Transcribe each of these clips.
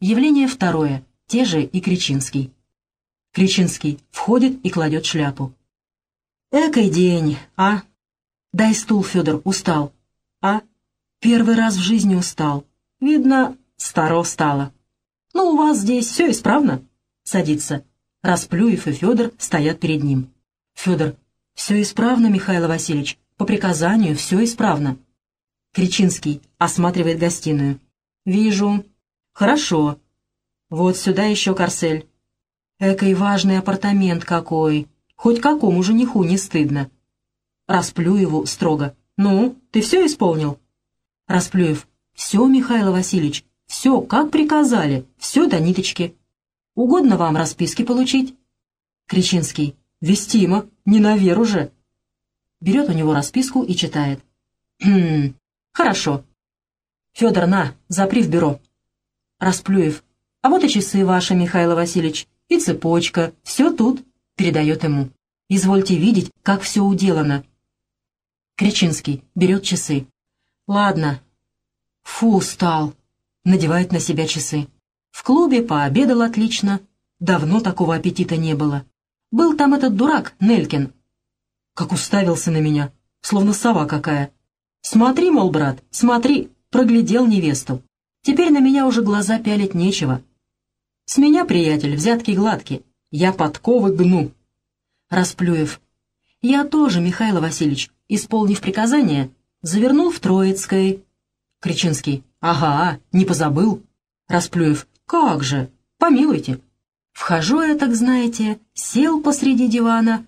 Явление второе. Те же и Кричинский. Кричинский входит и кладет шляпу. «Экой день, а? Дай стул, Федор, устал. А? Первый раз в жизни устал. Видно, старо стало. Ну, у вас здесь все исправно?» Садится. Расплюев и Федор стоят перед ним. Федор. «Все исправно, Михаил Васильевич. По приказанию все исправно». Кричинский осматривает гостиную. «Вижу. Хорошо. Вот сюда еще карсель. Экой важный апартамент какой. Хоть какому жениху не стыдно. Расплюеву строго. «Ну, ты все исполнил?» Расплюев. «Все, Михаил Васильевич, все, как приказали, все до ниточки. Угодно вам расписки получить?» Кричинский. «Вестимо, не на веру же». Берет у него расписку и читает. «Хм, хорошо. Федор, на, запри в бюро». Расплюев. «А вот и часы ваши, Михаил Васильевич и цепочка, все тут», — передает ему. «Извольте видеть, как все уделано». Кричинский берет часы. «Ладно». «Фу, устал», — надевает на себя часы. В клубе пообедал отлично. Давно такого аппетита не было. Был там этот дурак, Нелькин. Как уставился на меня, словно сова какая. «Смотри, мол, брат, смотри», проглядел невесту. Теперь на меня уже глаза пялить нечего. С меня, приятель, взятки гладкие. Я подковы гну. Расплюев. Я тоже, Михаил Васильевич, исполнив приказание, завернул в Троицкой. Кричинский. Ага, не позабыл. Расплюев. Как же, помилуйте. Вхожу я, так знаете, сел посреди дивана.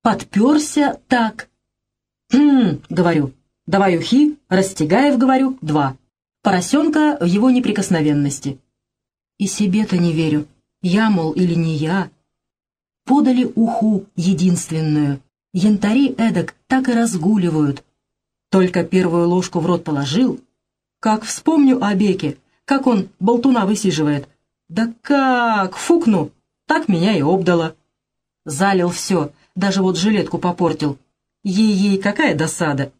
Подперся так. «Хм», — говорю, — «давай ухи, Растягаев, говорю, два. Поросенка в его неприкосновенности. И себе-то не верю. Я, мол, или не я. Подали уху единственную. Янтари эдак так и разгуливают. Только первую ложку в рот положил. Как вспомню о Беке, как он болтуна высиживает. Да как, фукну, так меня и обдало. Залил все, даже вот жилетку попортил. Ей-ей, какая досада.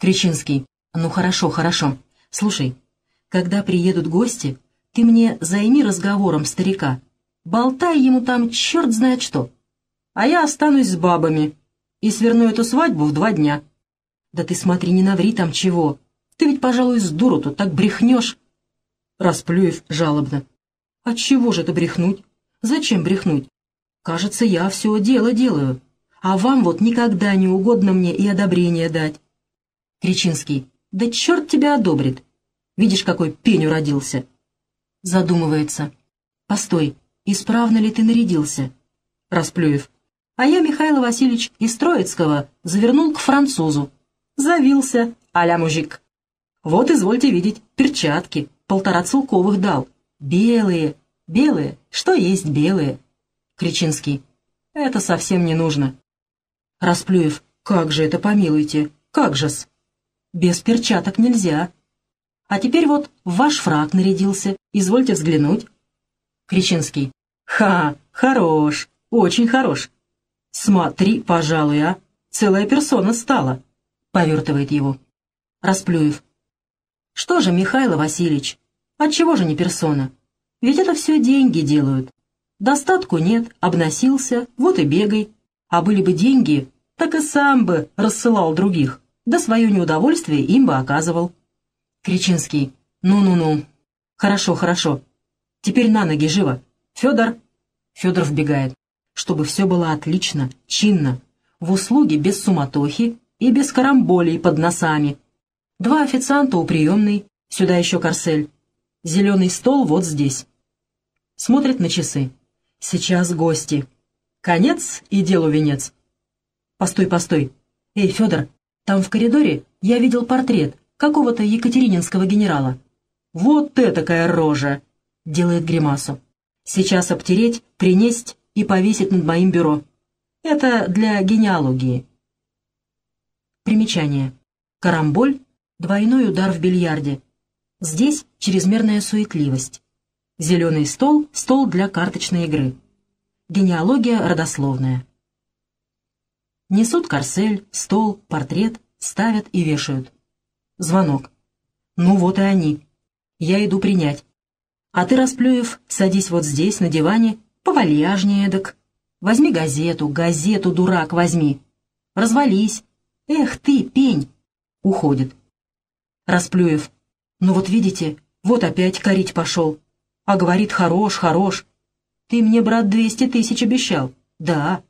Кричинский. Ну хорошо, хорошо. Слушай, когда приедут гости, ты мне займи разговором старика. Болтай ему там черт знает что. А я останусь с бабами и сверну эту свадьбу в два дня. Да ты смотри, не наври там чего. Ты ведь, пожалуй, с дуру тут так брехнешь. Расплюев жалобно. Отчего же это брехнуть? Зачем брехнуть? Кажется, я все дело делаю. А вам вот никогда не угодно мне и одобрение дать. Кричинский. Да черт тебя одобрит. Видишь, какой пень уродился. Задумывается. «Постой, исправно ли ты нарядился?» Расплюев. «А я, Михаил Васильевич, из Троицкого завернул к французу. Завился, а-ля мужик. Вот, извольте видеть, перчатки, полтора целковых дал. Белые, белые, что есть белые?» Кричинский. «Это совсем не нужно». Расплюев. «Как же это, помилуйте, как же-с?» «Без перчаток нельзя». А теперь вот ваш фраг нарядился. Извольте взглянуть. Кричинский. Ха, хорош, очень хорош. Смотри, пожалуй, а. Целая персона стала. Повертывает его. Расплюев. Что же, Михаил Васильевич, отчего же не персона? Ведь это все деньги делают. Достатку нет, обносился, вот и бегай. А были бы деньги, так и сам бы рассылал других, да свое неудовольствие им бы оказывал. Кричинский. «Ну-ну-ну. Хорошо, хорошо. Теперь на ноги, живо. Федор!» Федор вбегает. Чтобы все было отлично, чинно. В услуге без суматохи и без карамболей под носами. Два официанта у приемной, сюда еще карсель. Зеленый стол вот здесь. Смотрит на часы. Сейчас гости. Конец и делу венец. Постой, постой. Эй, Федор, там в коридоре я видел портрет какого-то екатерининского генерала. «Вот этакая рожа!» — делает гримасу. «Сейчас обтереть, принесть и повесить над моим бюро. Это для генеалогии». Примечание. Карамболь — двойной удар в бильярде. Здесь чрезмерная суетливость. Зеленый стол — стол для карточной игры. Генеалогия родословная. Несут корсель, стол, портрет, ставят и вешают. Звонок. Ну вот и они. Я иду принять. А ты, Расплюев, садись вот здесь, на диване, повальяжнее эдак. Возьми газету, газету, дурак, возьми. Развались. Эх ты, пень. Уходит. Расплюев. Ну вот видите, вот опять корить пошел. А говорит, хорош, хорош. Ты мне, брат, двести тысяч обещал. Да.